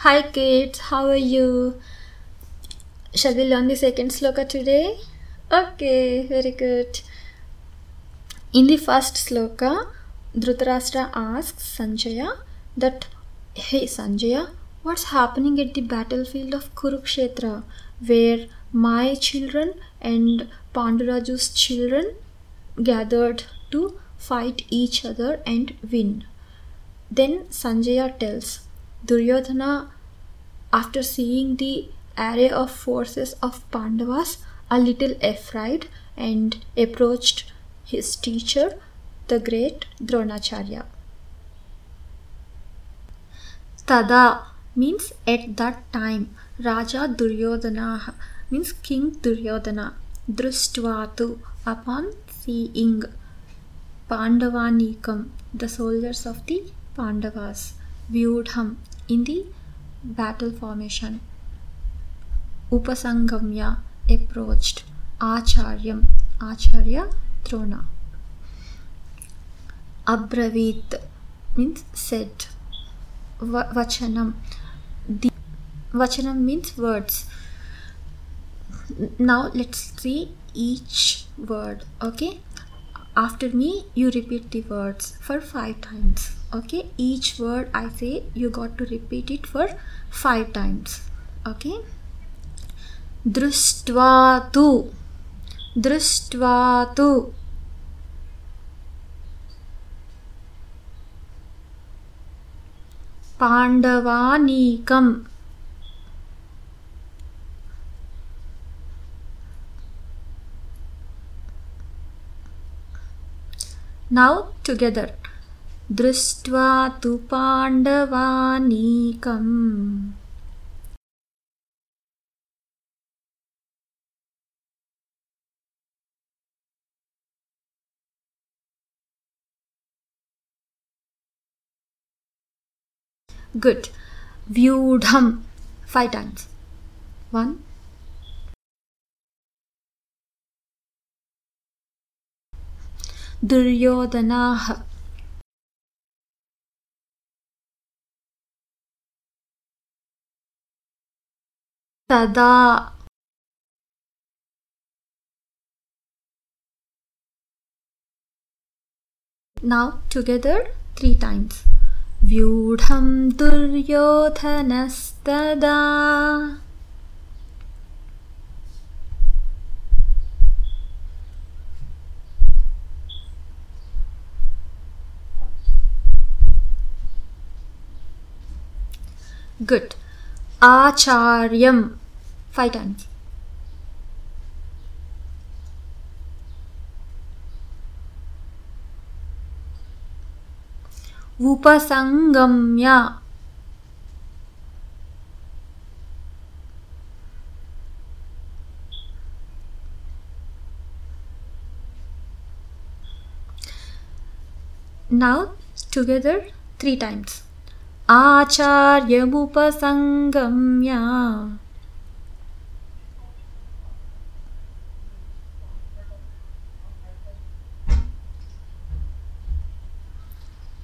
Hi kids, how are you? Shall we learn the second sloka today? Okay, very good. In the first sloka, Dhritarashtra asks Sanjaya that, Hey Sanjaya, what's happening at the battlefield of Kurukshetra where my children and Panduraju's children gathered to fight each other and win? Then Sanjaya tells Duryodhana, after seeing the array of forces of Pandavas, a little afraid and approached his teacher, the great Dronacharya. Tada means at that time. Raja Duryodhana means King Duryodhana. Drustvatu upon seeing Pandavanikam, the soldiers of the Pandavas. Vyudham in the battle formation. Upasangamya approached. Acharyam Acharya Drona. Abravit means said. Va- Vachanam. The Vachanam means words. Now let's see each word. Okay. After me, you repeat the words for five times. Okay. Each word I say, you got to repeat it for five times. Okay. दृष्ट्वा तु दृष्ट्वा तु पाण्डवानीकम् Now together. Drishtva tu Pandavanikam. Good. Vyudham five times. One, Duryodhanaha. Tada. Now together three times. व्यूढं दुर्योधनस्तदा Good. Acharyam. Five times. Upasangamya. Now together three times. आचार्यमुपसङ्गम्य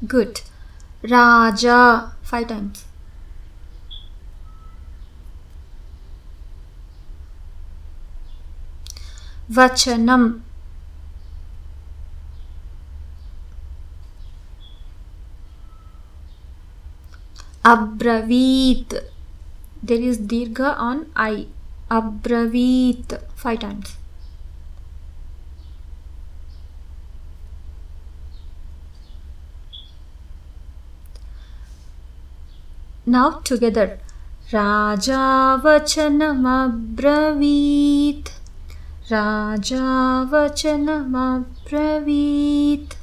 Good. Raja. Five times. Vachanam. अब्रवीत there is दीर्घ on I अब्रवीत five times now together राजा वचन अब्रवीत राजा वचन अब्रवीत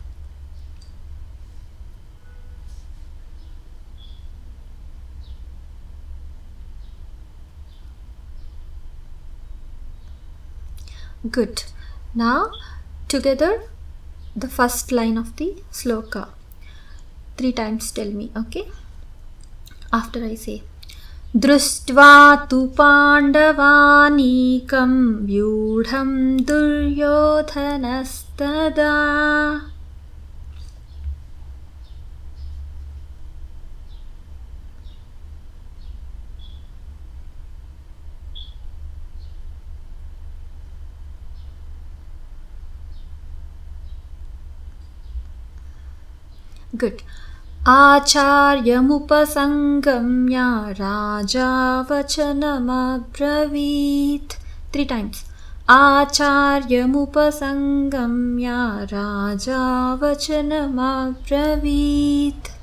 Good. Now together the first line of the sloka. Three times tell me, okay? after I say दृष्ट्वा तु पाण्डवानीकं व्यूढं दुर्योधनस्तदा Good. आचार्यमुपसङ्गम्य राजा वचनमब्रवीत् टाइम्स times. आचार्यमुपसङ्गम्य राजा वचनमब्रवीत्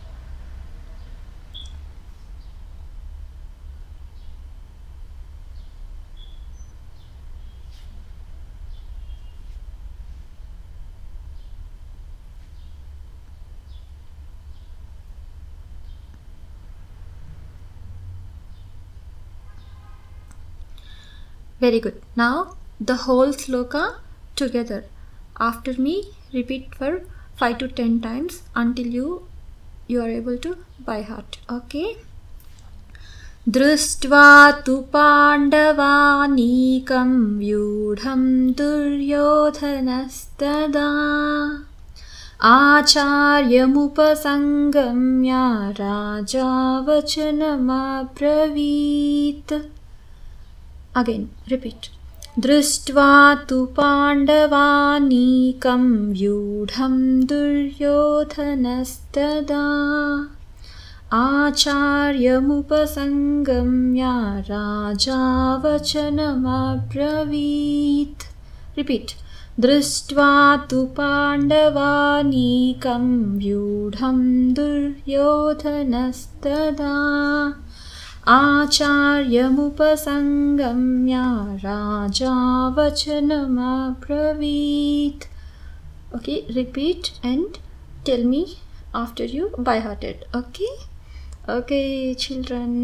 Very good. Now the whole sloka together. After me, repeat for 5 to 10 times until you you are able to by heart. Okay? दृष्ट्वा तु पाण्डवानीकं व्यूढं दुर्योधनस्तदा आचार्यमुपसङ्गम्य राजा वचनमब्रवीत् अगेन् रिपीट् दृष्ट्वा तु पाण्डवानीकं व्यूढं दुर्योधनस्तदा आचार्यमुपसङ्गम्य राजा वचनमब्रवीत् रिपीट् दृष्ट्वा तु पाण्डवानीकं व्यूढं दुर्योधनस्तदा आचार्यमुपसङ्गम्य राजावचनमब्रवीत्। Okay repeat and tell me after you by hearted okay okay children